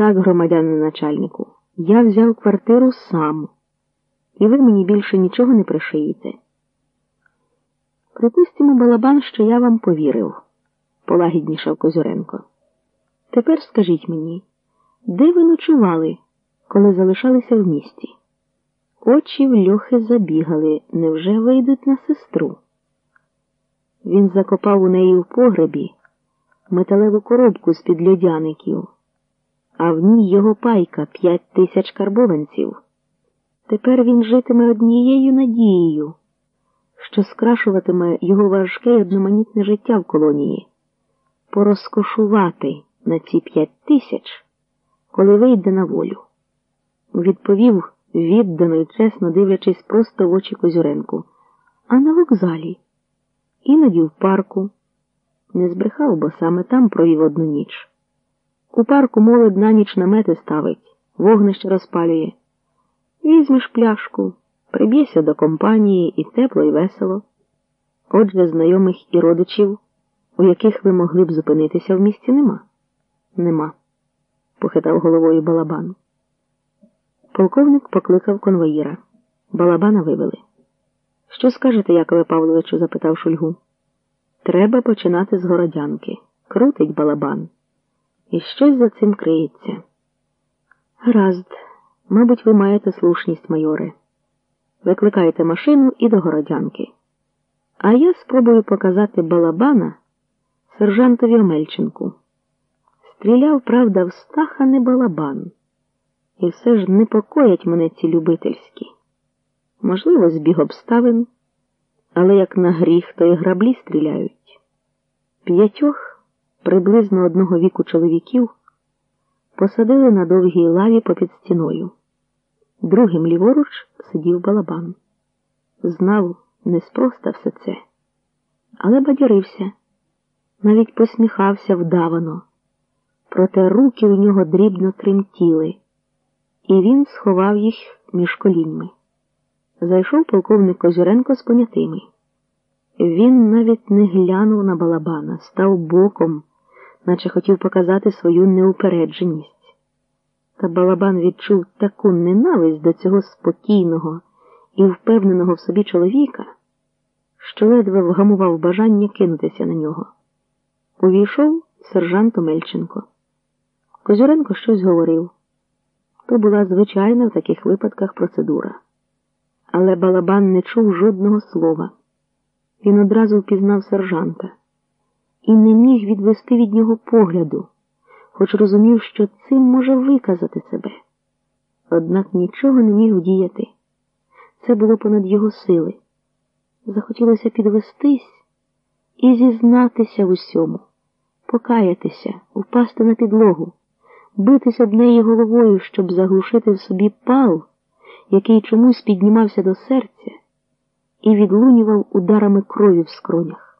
Так, громадяне начальнику, я взяв квартиру сам, і ви мені більше нічого не пришиєте. Припустимо, балабан, що я вам повірив, полагіднішав Козюренко. Тепер скажіть мені, де ви ночували, коли залишалися в місті? Очі в льохи забігали, невже вийдуть на сестру? Він закопав у неї в погребі металеву коробку з-під льодяників, а в ній його пайка п'ять тисяч карбованців. Тепер він житиме однією надією, що скрашуватиме його важке й одноманітне життя в колонії, порозкошувати на ці п'ять тисяч, коли вийде на волю. Відповів віддано й чесно дивлячись просто в очі Козюренку, а на вокзалі, іноді в парку. Не збрехав, бо саме там провів одну ніч. У парку молодь на ніч намети ставить, вогнище розпалює. Візьмеш пляшку, приб'єся до компанії і тепло, і весело. Отже, знайомих і родичів, у яких ви могли б зупинитися в місті, нема. Нема, похитав головою балабан. Полковник покликав конвоїра. Балабана вивели. Що скажете, Якове Павловичу? запитав Шульгу. Треба починати з городянки. Крутить балабан. І щось за цим криється. Гаразд, мабуть, ви маєте слушність, майоре. Викликайте машину і до городянки. А я спробую показати балабана сержантові Омельченку. Стріляв, правда, в стаха не балабан. І все ж непокоять мене ці любительські. Можливо, збіг обставин, але як на гріх, то і граблі стріляють. П'ятьох приблизно одного віку чоловіків посадили на довгій лаві попід стіною. Другим ліворуч сидів балабан. Знав неспроста все це, але бадьорився, навіть посміхався вдавано, проте руки у нього дрібно тремтіли і він сховав їх між коліньми. Зайшов полковник Козюренко з понятими. Він навіть не глянув на балабана, став боком, наче хотів показати свою неупередженість. Та балабан відчув таку ненависть до цього спокійного і впевненого в собі чоловіка, що ледве вгамував бажання кинутися на нього. Увійшов сержант Омельченко. Козюренко щось говорив. То була звичайна в таких випадках процедура. Але балабан не чув жодного слова. Він одразу впізнав сержанта і не міг відвести від нього погляду, хоч розумів, що цим може виказати себе. Однак нічого не міг вдіяти. Це було понад його сили. Захотілося підвестись і зізнатися в усьому, покаятися, впасти на підлогу битись об неї головою, щоб заглушити в собі пал, який чомусь піднімався до серця і відлунював ударами крові в скронях.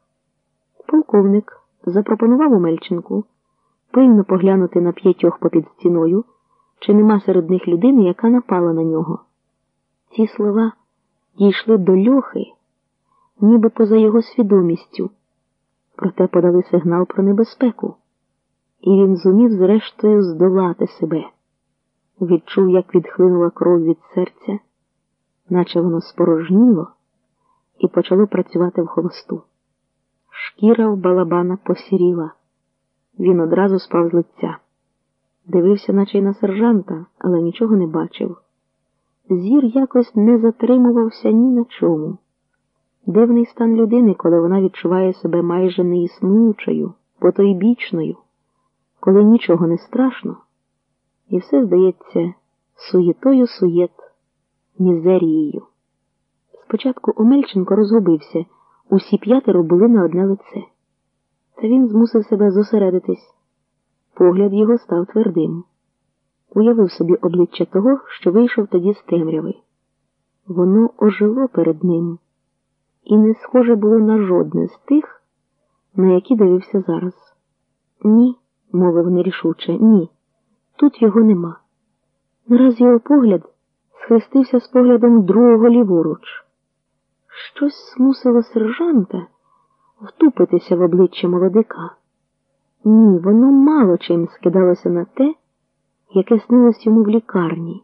Полковник запропонував Омельченку пильно поглянути на п'ятьох попід стіною, чи нема серед них людини, яка напала на нього. Ці слова дійшли до льохи, ніби поза його свідомістю, проте подали сигнал про небезпеку і він зумів зрештою здолати себе. Відчув, як відхлинула кров від серця, наче воно спорожніло, і почало працювати в холосту. Шкіра в балабана посіріла. Він одразу спав з лиця. Дивився, наче й на сержанта, але нічого не бачив. Зір якось не затримувався ні на чому. Дивний стан людини, коли вона відчуває себе майже неіснуючою, потойбічною коли нічого не страшно, і все здається суєтою суєт, мізерією. Спочатку Омельченко розгубився, усі п'ятеро були на одне лице. Та він змусив себе зосередитись. Погляд його став твердим. Уявив собі обличчя того, що вийшов тоді з темряви. Воно ожило перед ним і не схоже було на жодне з тих, на які дивився зараз. Ні мовив нерішуче. Ні, тут його нема. Нараз його погляд схрестився з поглядом другого ліворуч. Щось змусило сержанта втупитися в обличчя молодика. Ні, воно мало чим скидалося на те, яке снилось йому в лікарні.